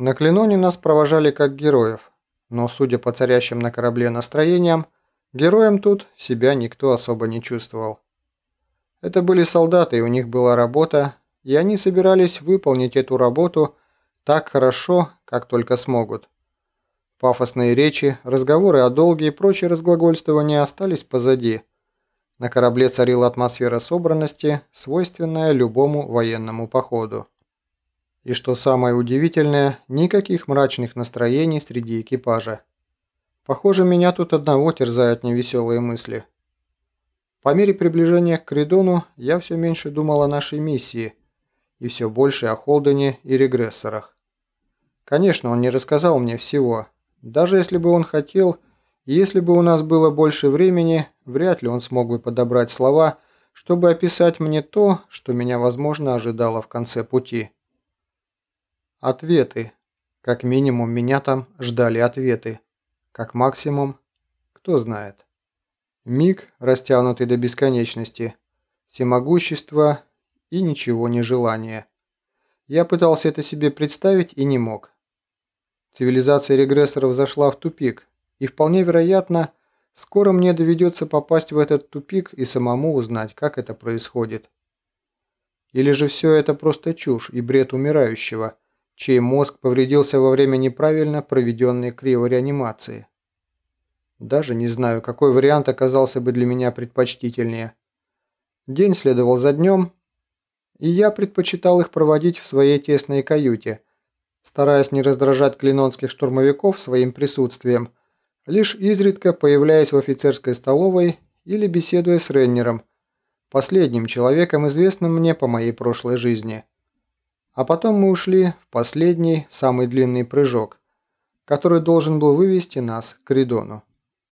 На Клиноне нас провожали как героев, но, судя по царящим на корабле настроениям, героем тут себя никто особо не чувствовал. Это были солдаты, и у них была работа, и они собирались выполнить эту работу так хорошо, как только смогут. Пафосные речи, разговоры о долге и прочие разглагольствования остались позади. На корабле царила атмосфера собранности, свойственная любому военному походу. И что самое удивительное, никаких мрачных настроений среди экипажа. Похоже, меня тут одного терзают невеселые мысли. По мере приближения к Кридону я все меньше думал о нашей миссии и все больше о Холдене и регрессорах. Конечно, он не рассказал мне всего. Даже если бы он хотел, если бы у нас было больше времени, вряд ли он смог бы подобрать слова, чтобы описать мне то, что меня, возможно, ожидало в конце пути. Ответы. Как минимум, меня там ждали ответы. Как максимум, кто знает. Миг, растянутый до бесконечности. Всемогущество и ничего не желание. Я пытался это себе представить и не мог. Цивилизация регрессоров зашла в тупик, и вполне вероятно, скоро мне доведется попасть в этот тупик и самому узнать, как это происходит. Или же все это просто чушь и бред умирающего – чей мозг повредился во время неправильно проведенной криореанимации. Даже не знаю, какой вариант оказался бы для меня предпочтительнее. День следовал за днем, и я предпочитал их проводить в своей тесной каюте, стараясь не раздражать клинонских штурмовиков своим присутствием, лишь изредка появляясь в офицерской столовой или беседуя с Реннером, последним человеком, известным мне по моей прошлой жизни. А потом мы ушли в последний, самый длинный прыжок, который должен был вывести нас к Ридону.